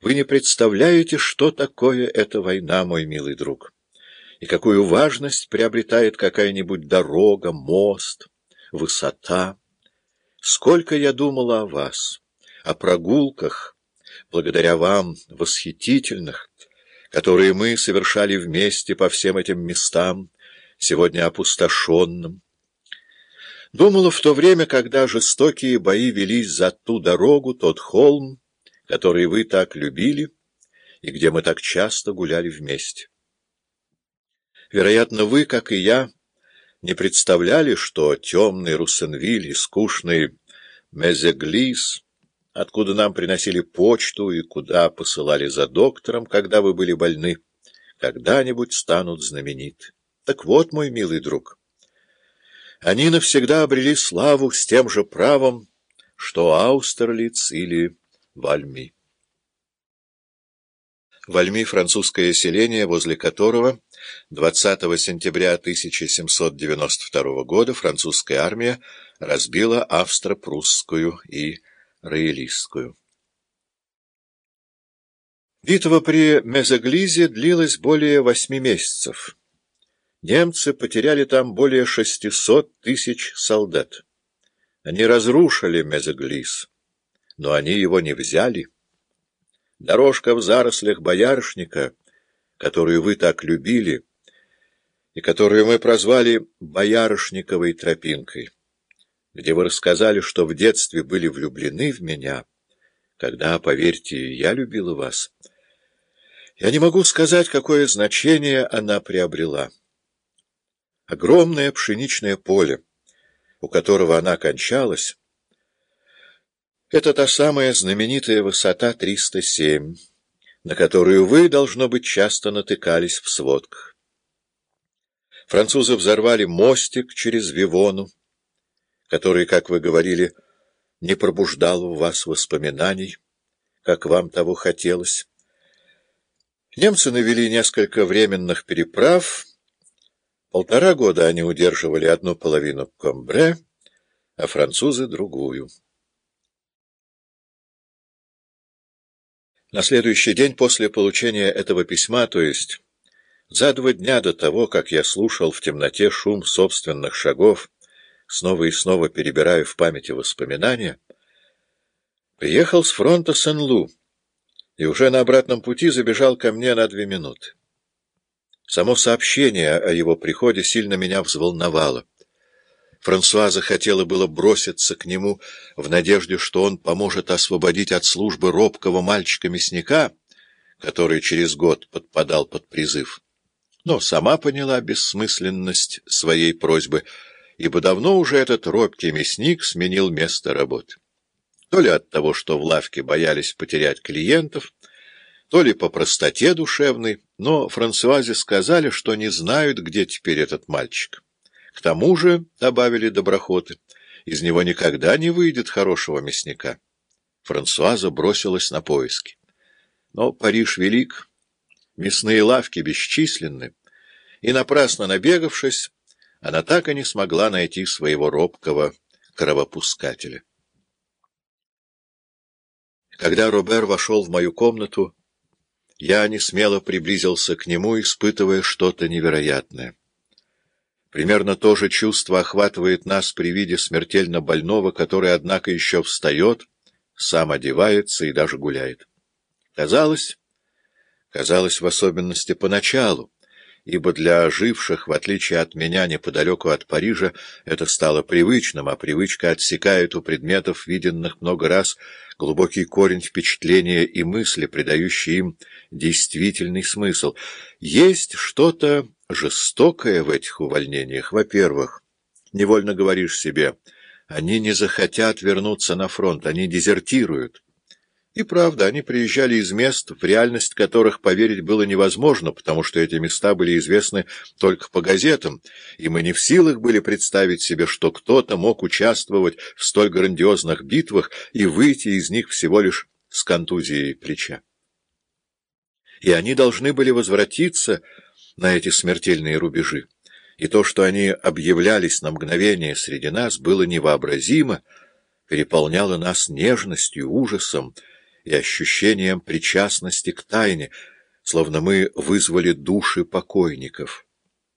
Вы не представляете, что такое эта война, мой милый друг, и какую важность приобретает какая-нибудь дорога, мост, высота. Сколько я думала о вас, о прогулках, благодаря вам, восхитительных, которые мы совершали вместе по всем этим местам, сегодня опустошенным. Думала в то время, когда жестокие бои велись за ту дорогу, тот холм, который вы так любили и где мы так часто гуляли вместе. Вероятно, вы, как и я, не представляли, что темный Руссенвиль и скучный Мезеглис, откуда нам приносили почту и куда посылали за доктором, когда вы были больны, когда-нибудь станут знамениты. Так вот, мой милый друг, они навсегда обрели славу с тем же правом, что Аустерлиц или Вальми. Вальми — французское селение, возле которого 20 сентября 1792 года французская армия разбила австро-прусскую и роялистскую. Битва при Мезоглизе длилась более восьми месяцев. Немцы потеряли там более 600 тысяч солдат. Они разрушили Мезоглиз но они его не взяли. Дорожка в зарослях боярышника, которую вы так любили, и которую мы прозвали Боярышниковой тропинкой, где вы рассказали, что в детстве были влюблены в меня, когда, поверьте, я любила вас. Я не могу сказать, какое значение она приобрела. Огромное пшеничное поле, у которого она кончалась, это та самая знаменитая высота 307, на которую вы, должно быть, часто натыкались в сводках. Французы взорвали мостик через Вивону, который, как вы говорили, не пробуждал у вас воспоминаний, как вам того хотелось. Немцы навели несколько временных переправ. Полтора года они удерживали одну половину Комбре, а французы — другую. На следующий день после получения этого письма, то есть за два дня до того, как я слушал в темноте шум собственных шагов, снова и снова перебирая в памяти воспоминания, приехал с фронта Сен-Лу и уже на обратном пути забежал ко мне на две минуты. Само сообщение о его приходе сильно меня взволновало. Франсуаза хотела было броситься к нему в надежде, что он поможет освободить от службы робкого мальчика-мясника, который через год подпадал под призыв. Но сама поняла бессмысленность своей просьбы, ибо давно уже этот робкий мясник сменил место работы. То ли от того, что в лавке боялись потерять клиентов, то ли по простоте душевной, но Франсуазе сказали, что не знают, где теперь этот мальчик. К тому же, — добавили доброхоты, — из него никогда не выйдет хорошего мясника. Франсуаза бросилась на поиски. Но Париж велик, мясные лавки бесчисленны, и, напрасно набегавшись, она так и не смогла найти своего робкого кровопускателя. Когда Робер вошел в мою комнату, я не смело приблизился к нему, испытывая что-то невероятное. Примерно то же чувство охватывает нас при виде смертельно больного, который, однако, еще встает, сам одевается и даже гуляет. Казалось, казалось в особенности поначалу, ибо для оживших, в отличие от меня, неподалеку от Парижа, это стало привычным, а привычка отсекает у предметов, виденных много раз, глубокий корень впечатления и мысли, придающий им действительный смысл. Есть что-то жестокое в этих увольнениях. Во-первых, невольно говоришь себе, они не захотят вернуться на фронт, они дезертируют. И правда, они приезжали из мест, в реальность которых поверить было невозможно, потому что эти места были известны только по газетам, и мы не в силах были представить себе, что кто-то мог участвовать в столь грандиозных битвах и выйти из них всего лишь с контузией плеча. И они должны были возвратиться на эти смертельные рубежи, и то, что они объявлялись на мгновение среди нас, было невообразимо, переполняло нас нежностью, ужасом, и ощущением причастности к тайне, словно мы вызвали души покойников.